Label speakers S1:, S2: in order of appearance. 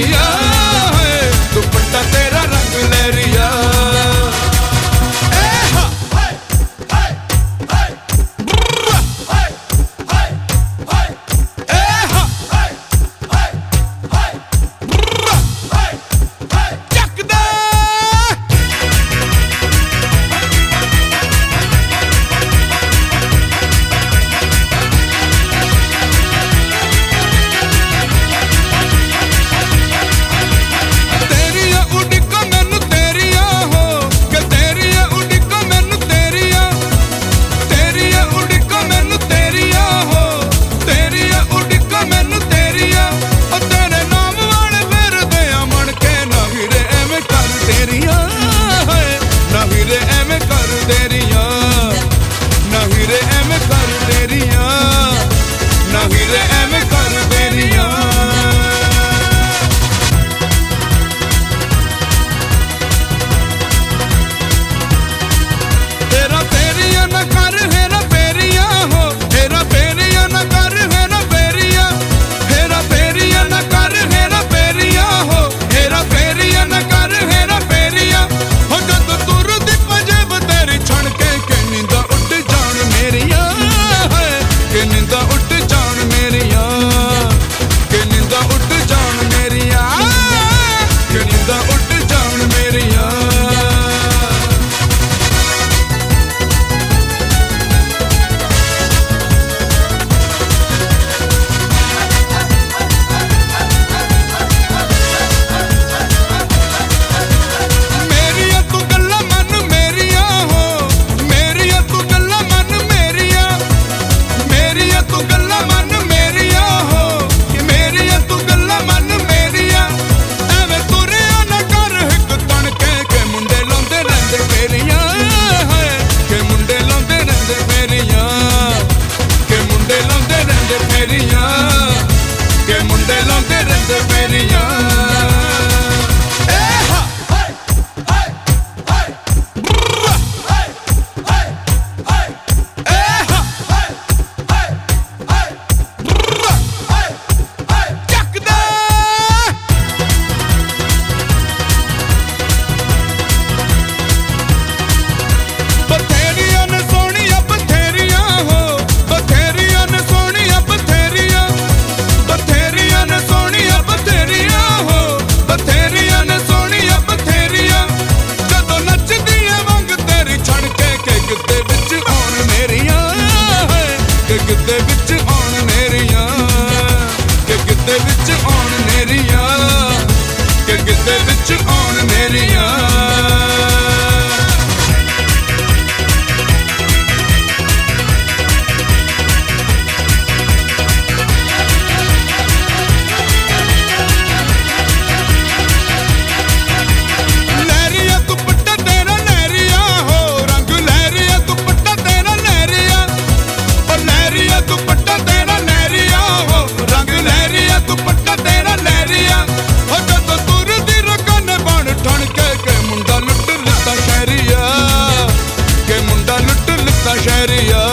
S1: yeah. ਤੇਰੀਆਂ ਹੈ। ਨਾ ਹੀਰੇ ਐਵੇਂ ਕਰ ਤੇਰੀਆਂ। ਨਾ ਹੀਰੇ ਐਵੇਂ ਕਰ ਤੇਰੀਆਂ। ਨਾ ਹੀਰੇ ਐਵੇਂ ਕਰ ਤੇਰੀਆਂ। ਤੇਰਾ melón que reservería şeriat